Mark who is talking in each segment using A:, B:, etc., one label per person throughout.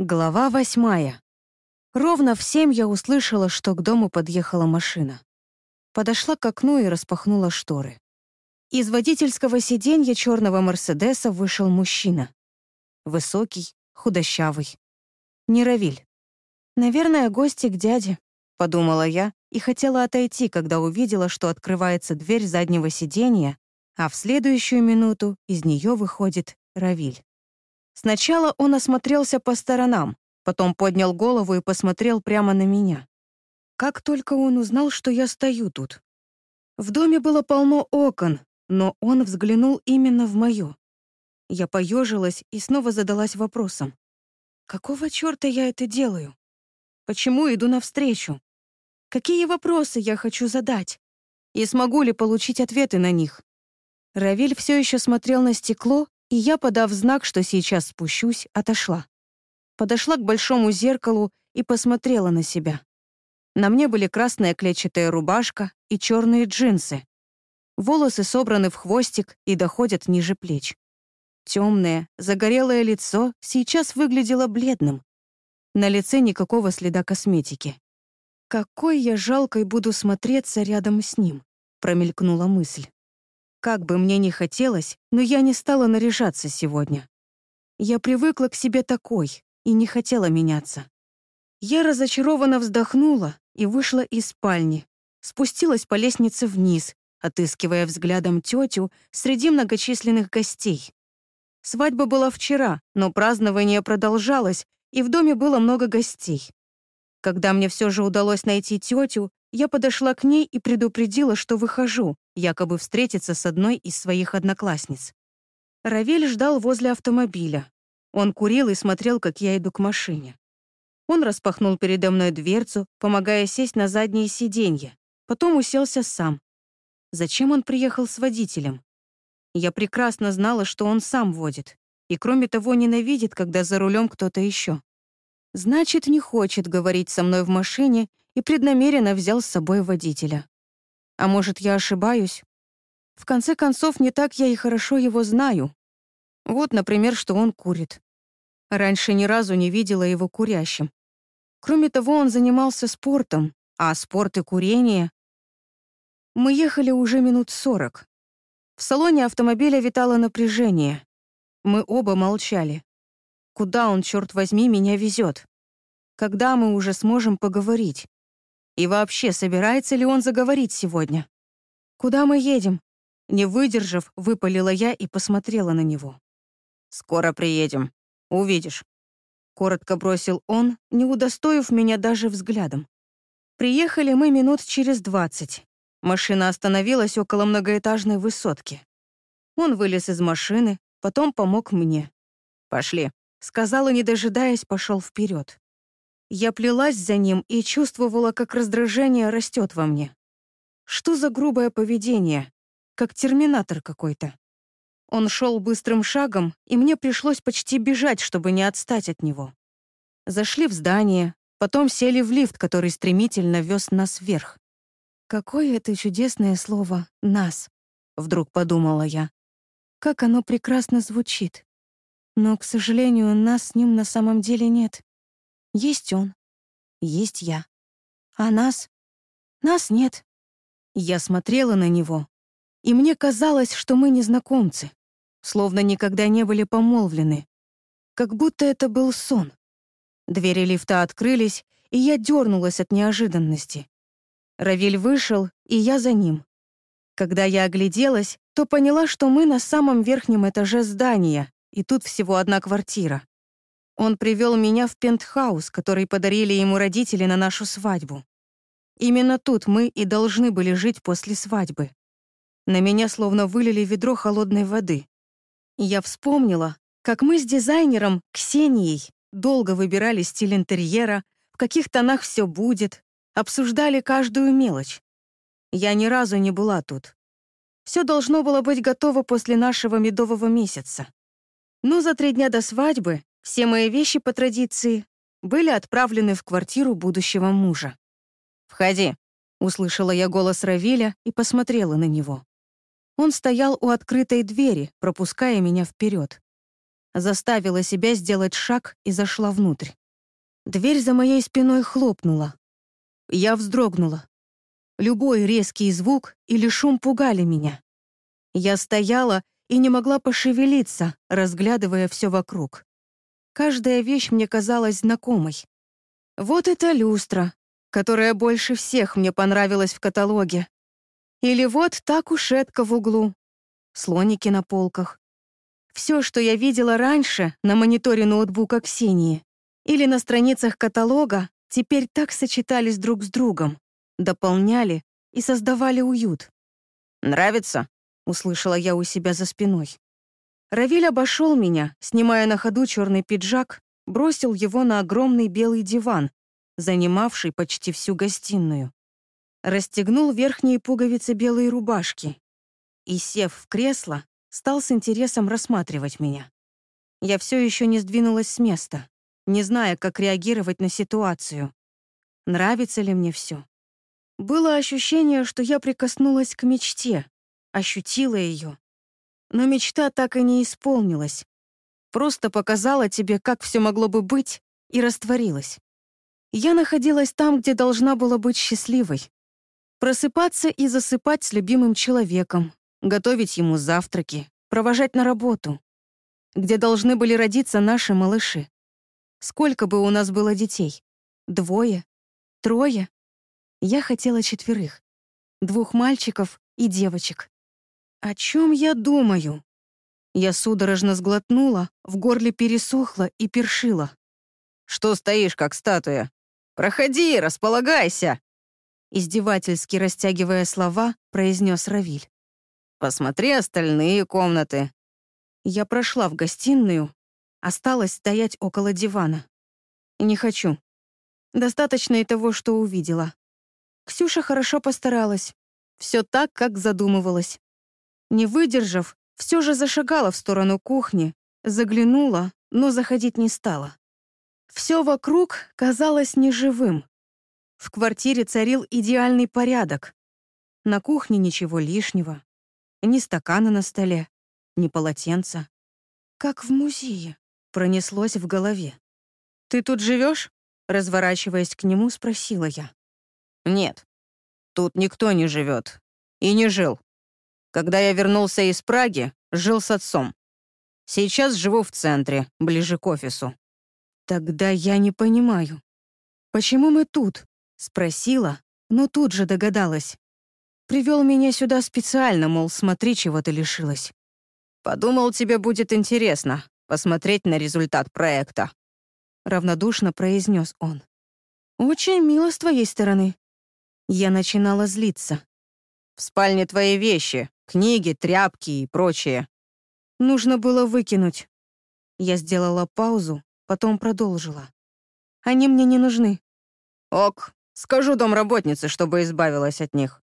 A: Глава восьмая. Ровно в семь я услышала, что к дому подъехала машина. Подошла к окну и распахнула шторы. Из водительского сиденья черного Мерседеса вышел мужчина. Высокий, худощавый. Не Равиль. «Наверное, гости к дяде», — подумала я и хотела отойти, когда увидела, что открывается дверь заднего сиденья, а в следующую минуту из нее выходит Равиль. Сначала он осмотрелся по сторонам, потом поднял голову и посмотрел прямо на меня. Как только он узнал, что я стою тут. В доме было полно окон, но он взглянул именно в моё. Я поежилась и снова задалась вопросом. Какого чёрта я это делаю? Почему иду навстречу? Какие вопросы я хочу задать? И смогу ли получить ответы на них? Равиль все еще смотрел на стекло, и я, подав знак, что сейчас спущусь, отошла. Подошла к большому зеркалу и посмотрела на себя. На мне были красная клетчатая рубашка и черные джинсы. Волосы собраны в хвостик и доходят ниже плеч. Темное, загорелое лицо сейчас выглядело бледным. На лице никакого следа косметики. «Какой я жалкой буду смотреться рядом с ним», — промелькнула мысль. Как бы мне ни хотелось, но я не стала наряжаться сегодня. Я привыкла к себе такой и не хотела меняться. Я разочарованно вздохнула и вышла из спальни, спустилась по лестнице вниз, отыскивая взглядом тетю среди многочисленных гостей. Свадьба была вчера, но празднование продолжалось, и в доме было много гостей. Когда мне все же удалось найти тетю, я подошла к ней и предупредила, что выхожу, якобы встретиться с одной из своих одноклассниц. Равель ждал возле автомобиля. Он курил и смотрел, как я иду к машине. Он распахнул передо мной дверцу, помогая сесть на заднее сиденье. Потом уселся сам. Зачем он приехал с водителем? Я прекрасно знала, что он сам водит. И кроме того, ненавидит, когда за рулем кто-то еще. Значит, не хочет говорить со мной в машине и преднамеренно взял с собой водителя. А может, я ошибаюсь? В конце концов, не так я и хорошо его знаю. Вот, например, что он курит. Раньше ни разу не видела его курящим. Кроме того, он занимался спортом, а спорт и курение... Мы ехали уже минут сорок. В салоне автомобиля витало напряжение. Мы оба молчали. Куда он, черт возьми, меня везет? Когда мы уже сможем поговорить? И вообще, собирается ли он заговорить сегодня? Куда мы едем? Не выдержав, выпалила я и посмотрела на него. «Скоро приедем. Увидишь». Коротко бросил он, не удостоив меня даже взглядом. Приехали мы минут через двадцать. Машина остановилась около многоэтажной высотки. Он вылез из машины, потом помог мне. «Пошли», — сказал и, не дожидаясь, пошел вперед. Я плелась за ним и чувствовала, как раздражение растет во мне. Что за грубое поведение? Как терминатор какой-то. Он шел быстрым шагом, и мне пришлось почти бежать, чтобы не отстать от него. Зашли в здание, потом сели в лифт, который стремительно вез нас вверх. «Какое это чудесное слово «нас», — вдруг подумала я. Как оно прекрасно звучит. Но, к сожалению, нас с ним на самом деле нет. Есть он, есть я. А нас? Нас нет. Я смотрела на него, и мне казалось, что мы незнакомцы, словно никогда не были помолвлены, как будто это был сон. Двери лифта открылись, и я дернулась от неожиданности. Равиль вышел, и я за ним. Когда я огляделась, то поняла, что мы на самом верхнем этаже здания, и тут всего одна квартира. Он привел меня в пентхаус, который подарили ему родители на нашу свадьбу. Именно тут мы и должны были жить после свадьбы. На меня словно вылили ведро холодной воды. Я вспомнила, как мы с дизайнером Ксенией долго выбирали стиль интерьера, в каких тонах все будет, обсуждали каждую мелочь. Я ни разу не была тут. Все должно было быть готово после нашего медового месяца. Но за три дня до свадьбы все мои вещи по традиции были отправлены в квартиру будущего мужа. «Входи», — услышала я голос Равиля и посмотрела на него. Он стоял у открытой двери, пропуская меня вперед. Заставила себя сделать шаг и зашла внутрь. Дверь за моей спиной хлопнула. Я вздрогнула. Любой резкий звук или шум пугали меня. Я стояла и не могла пошевелиться, разглядывая все вокруг. Каждая вещь мне казалась знакомой. Вот это люстра, которая больше всех мне понравилась в каталоге. Или вот та кушетка в углу, слоники на полках. Все, что я видела раньше на мониторе ноутбука Ксении или на страницах каталога, теперь так сочетались друг с другом, дополняли и создавали уют.
B: «Нравится?» — услышала я у себя за спиной.
A: Равиль обошел меня, снимая на ходу черный пиджак, бросил его на огромный белый диван, занимавший почти всю гостиную. Расстегнул верхние пуговицы белой рубашки и, сев в кресло, стал с интересом рассматривать меня. Я все еще не сдвинулась с места, не зная, как реагировать на ситуацию. Нравится ли мне все? Было ощущение, что я прикоснулась к мечте, ощутила ее, но мечта так и не исполнилась. Просто показала тебе, как все могло бы быть, и растворилась. Я находилась там, где должна была быть счастливой. Просыпаться и засыпать с любимым человеком, готовить ему завтраки, провожать на работу, где должны были родиться наши малыши. Сколько бы у нас было детей? Двое? Трое? Я хотела четверых. Двух мальчиков и девочек. О чем я думаю? Я судорожно сглотнула, в горле пересохло и першило.
B: «Что стоишь, как статуя? Проходи, располагайся!»
A: Издевательски растягивая слова, произнес Равиль.
B: «Посмотри остальные комнаты».
A: Я прошла в гостиную, осталась стоять около дивана. Не хочу. Достаточно и того, что увидела. Ксюша хорошо постаралась. Все так, как задумывалась. Не выдержав, все же зашагала в сторону кухни, заглянула, но заходить не стала. Все вокруг казалось неживым. В квартире царил идеальный порядок. На кухне ничего лишнего. Ни стакана на столе, ни полотенца. Как в музее, пронеслось в голове. «Ты тут живешь? разворачиваясь к нему, спросила я.
B: «Нет, тут никто не живет. И не жил. Когда я вернулся из Праги, жил с отцом. Сейчас живу в центре, ближе к офису».
A: «Тогда я не понимаю. Почему мы тут?» — спросила, но тут же догадалась. Привел меня сюда специально, мол, смотри, чего ты лишилась.
B: «Подумал, тебе будет интересно посмотреть на результат проекта», —
A: равнодушно произнес он. «Очень мило с твоей стороны». Я начинала злиться.
B: «В спальне твои вещи, Книги, тряпки и прочее.
A: Нужно было выкинуть. Я сделала паузу, потом продолжила. Они мне не нужны.
B: Ок, скажу домработнице, чтобы избавилась от них.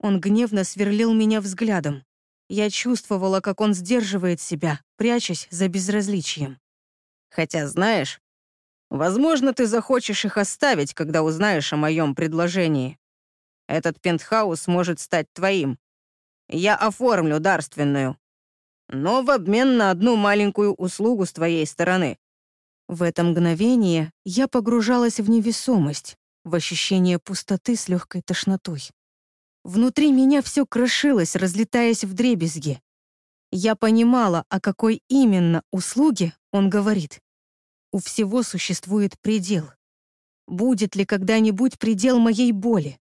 A: Он гневно сверлил меня взглядом. Я чувствовала, как он сдерживает себя, прячась за безразличием.
B: Хотя, знаешь, возможно, ты захочешь их оставить, когда узнаешь о моем предложении. Этот пентхаус может стать твоим. Я оформлю дарственную. Но в обмен на одну маленькую услугу с твоей стороны».
A: В это мгновение я погружалась в невесомость, в ощущение пустоты с легкой тошнотой. Внутри меня все крошилось, разлетаясь в дребезги. Я понимала, о какой именно услуге он говорит. У всего существует предел. Будет ли когда-нибудь предел моей боли?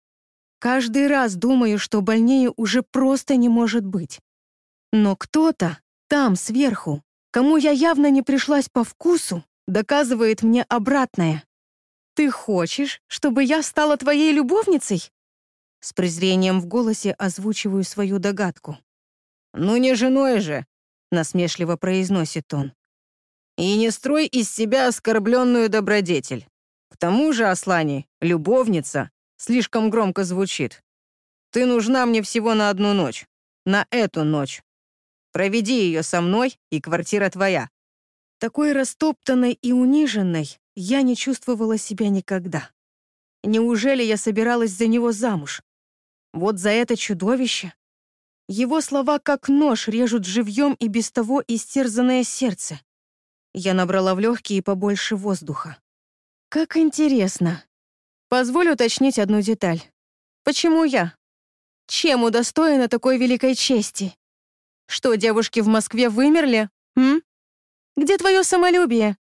A: Каждый раз думаю, что больнее уже просто не может быть. Но кто-то там, сверху, кому я явно не пришлась по вкусу, доказывает мне обратное. «Ты хочешь, чтобы я стала твоей любовницей?» С презрением в голосе озвучиваю свою догадку.
B: «Ну не женой же!» — насмешливо произносит он. «И не строй из себя оскорбленную добродетель. К тому же, Аслани, любовница Слишком громко звучит. Ты нужна мне всего на одну ночь. На эту ночь. Проведи ее со мной, и квартира твоя».
A: Такой растоптанной и униженной я не чувствовала себя никогда. Неужели я собиралась за него замуж? Вот за это чудовище? Его слова как нож режут живьем и без того истерзанное сердце. Я набрала в легкие побольше воздуха. Как интересно. Позволь уточнить одну деталь. Почему я? Чем удостоена такой великой чести? Что, девушки в Москве вымерли? М? Где твое самолюбие?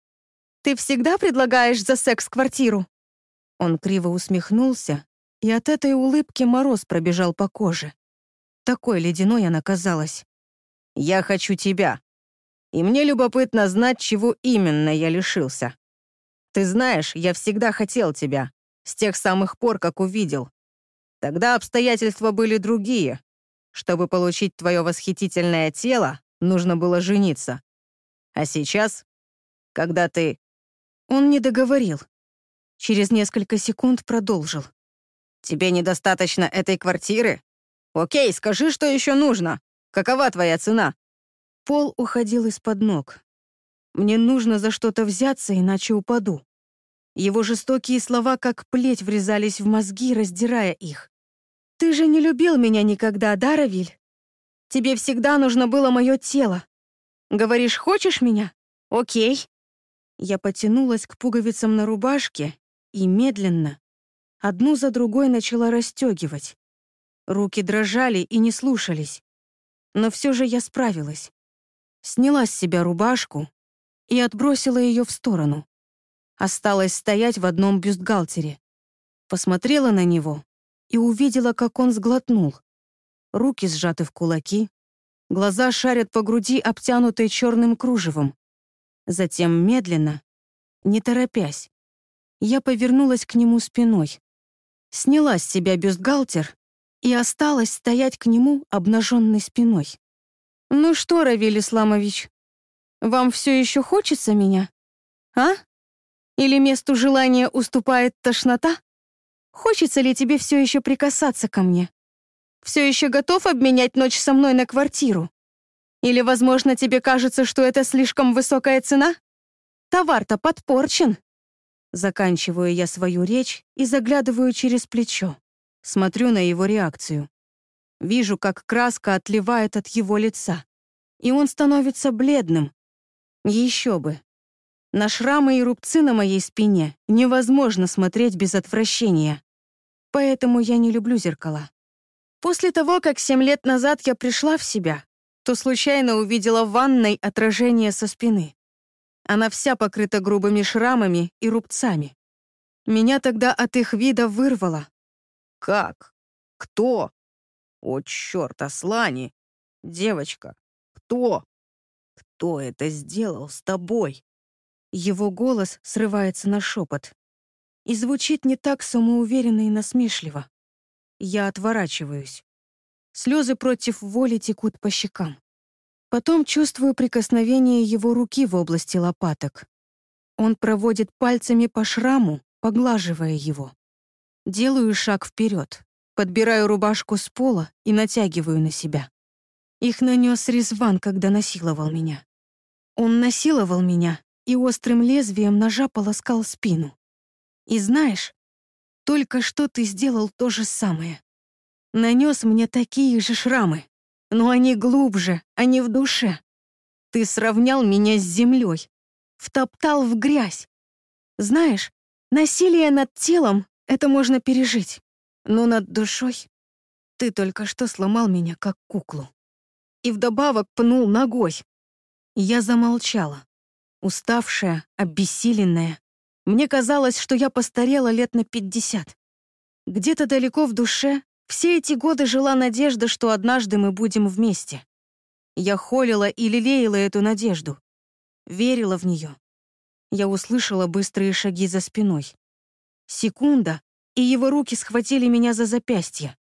A: Ты всегда предлагаешь за секс квартиру?» Он криво усмехнулся, и от этой улыбки мороз пробежал по коже. Такой ледяной она казалась.
B: «Я хочу тебя. И мне любопытно знать, чего именно я лишился. Ты знаешь, я всегда хотел тебя, с тех самых пор, как увидел. Тогда обстоятельства были другие. Чтобы получить твое восхитительное тело, нужно было жениться. А сейчас, когда ты...»
A: Он не договорил. Через несколько секунд продолжил.
B: «Тебе недостаточно этой квартиры? Окей, скажи, что еще нужно. Какова твоя цена?»
A: Пол уходил из-под ног. Мне нужно за что-то взяться, иначе упаду. Его жестокие слова, как плеть, врезались в мозги, раздирая их. «Ты же не любил меня никогда, да, Равиль? Тебе всегда нужно было мое тело. Говоришь, хочешь меня? Окей». Я потянулась к пуговицам на рубашке и медленно, одну за другой начала расстегивать. Руки дрожали и не слушались. Но все же я справилась. Сняла с себя рубашку и отбросила ее в сторону. Осталось стоять в одном бюстгальтере. Посмотрела на него и увидела, как он сглотнул. Руки сжаты в кулаки, Глаза шарят по груди, обтянутой черным кружевом. Затем медленно, не торопясь, я повернулась к нему спиной. Сняла с себя бюстгальтер и осталась стоять к нему обнаженной спиной. «Ну что, Равиль Исламович, вам все еще хочется меня? А? Или месту желания уступает тошнота? Хочется ли тебе все еще прикасаться ко мне?» все еще готов обменять ночь со мной на квартиру? Или, возможно, тебе кажется, что это слишком высокая цена? Товар-то подпорчен. Заканчиваю я свою речь и заглядываю через плечо. Смотрю на его реакцию. Вижу, как краска отливает от его лица. И он становится бледным. Еще бы. На шрамы и рубцы на моей спине невозможно смотреть без отвращения. Поэтому я не люблю зеркала. После того, как семь лет назад я пришла в себя, то случайно увидела в ванной отражение со спины. Она вся покрыта грубыми шрамами и рубцами. Меня тогда от их вида вырвало.
B: «Как? Кто? О, черт, Аслани! Девочка, кто? Кто это сделал с тобой?»
A: Его голос срывается на шепот и звучит не так самоуверенно и насмешливо. Я отворачиваюсь. Слезы против воли текут по щекам. Потом чувствую прикосновение его руки в области лопаток. Он проводит пальцами по шраму, поглаживая его. Делаю шаг вперед, подбираю рубашку с пола и натягиваю на себя. Их нанес Резван, когда насиловал меня. Он насиловал меня и острым лезвием ножа полоскал спину. И знаешь, только что ты сделал то же самое. Нанес мне такие же шрамы, но они глубже, они в душе. Ты сравнял меня с землей, втоптал в грязь. Знаешь, насилие над телом — это можно пережить, но над душой ты только что сломал меня, как куклу. И вдобавок пнул ногой. Я замолчала, уставшая, обессиленная, мне казалось, что я постарела лет на пятьдесят. Где-то далеко в душе все эти годы жила надежда, что однажды мы будем вместе. Я холила и лелеяла эту надежду. Верила в нее. Я услышала быстрые шаги за спиной. Секунда, и его руки схватили меня за запястье.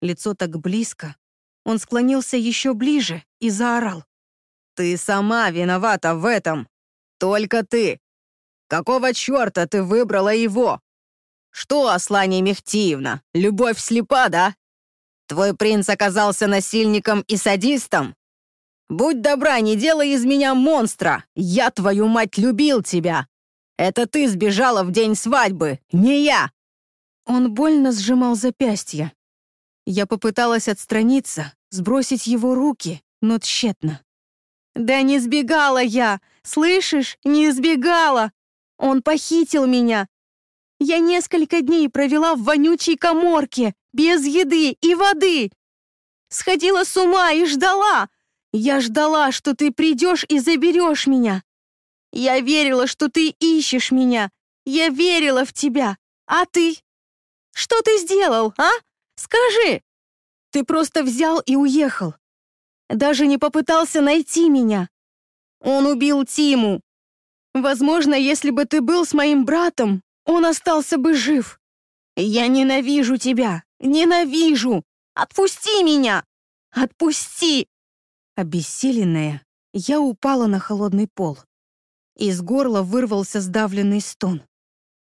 A: Лицо так близко. Он склонился еще ближе и заорал.
B: «Ты сама виновата в этом! Только ты! Какого черта ты выбрала его? Что, Аслания Мехтиевна, любовь слепа, да? Твой принц оказался насильником и садистом? Будь добра, не делай из меня монстра. Я, твою мать, любил тебя. Это ты сбежала в день свадьбы, не я.
A: Он больно сжимал запястье. Я попыталась отстраниться, сбросить его руки, но тщетно. «Да не сбегала я! Слышишь, не избегала. Он похитил меня. Я несколько дней провела в вонючей коморке, без еды и воды. Сходила с ума и ждала. Я ждала, что ты придешь и заберешь меня. Я верила, что ты ищешь меня. Я верила в тебя. А ты? Что ты сделал, а? Скажи. Ты просто взял и уехал. Даже не попытался найти меня. Он убил Тиму. Возможно, если бы ты был с моим братом, он остался бы жив. Я ненавижу тебя. Ненавижу. Отпусти меня. Отпусти. Обессиленная, я упала на холодный пол. Из горла вырвался сдавленный стон.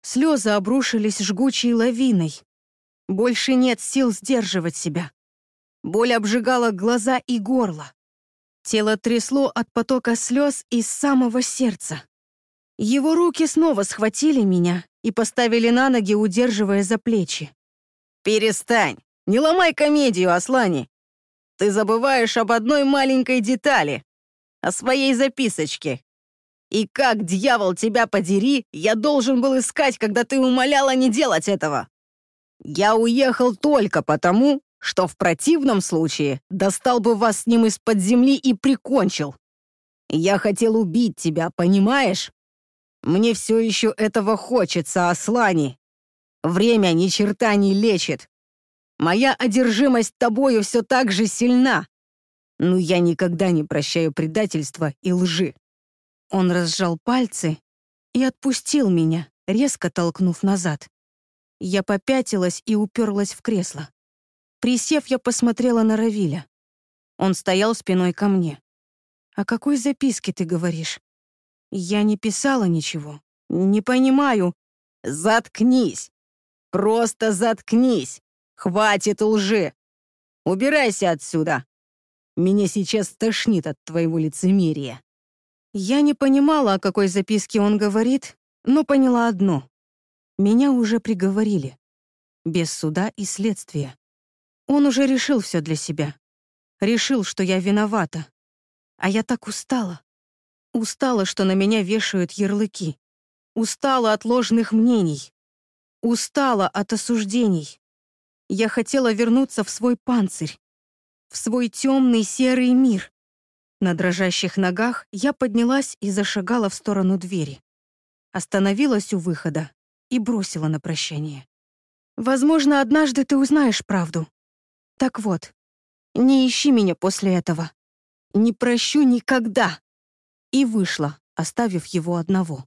A: Слезы обрушились жгучей лавиной. Больше нет сил сдерживать себя. Боль обжигала глаза и горло. Тело трясло от потока слез из самого сердца. Его руки снова схватили меня и поставили на ноги, удерживая за плечи.
B: «Перестань! Не ломай комедию, Аслани! Ты забываешь об одной маленькой детали, о своей записочке. И как, дьявол, тебя подери, я должен был искать, когда ты умоляла не делать этого. Я уехал только потому, что в противном случае достал бы вас с ним из-под земли и прикончил. Я хотел убить тебя, понимаешь? Мне все еще этого хочется, Аслани. Время ни черта не лечит. Моя одержимость тобою все так же сильна. Но я никогда не прощаю предательства и лжи.
A: Он разжал пальцы и отпустил меня, резко толкнув назад. Я попятилась и уперлась в кресло. Присев, я посмотрела на Равиля. Он стоял спиной ко мне. «О какой записке ты говоришь?» «Я не писала ничего. Не понимаю».
B: «Заткнись! Просто заткнись! Хватит лжи! Убирайся отсюда! Меня сейчас тошнит от твоего лицемерия!»
A: Я не понимала, о какой записке он говорит, но поняла одно. Меня уже приговорили. Без суда и следствия. Он уже решил все для себя. Решил, что я виновата. А я так устала. Устала, что на меня вешают ярлыки. Устала от ложных мнений. Устала от осуждений. Я хотела вернуться в свой панцирь. В свой темный серый мир. На дрожащих ногах я поднялась и зашагала в сторону двери. Остановилась у выхода и бросила на прощание. «Возможно, однажды ты узнаешь правду. Так вот, не ищи меня после этого. Не прощу никогда!» И вышла, оставив его одного.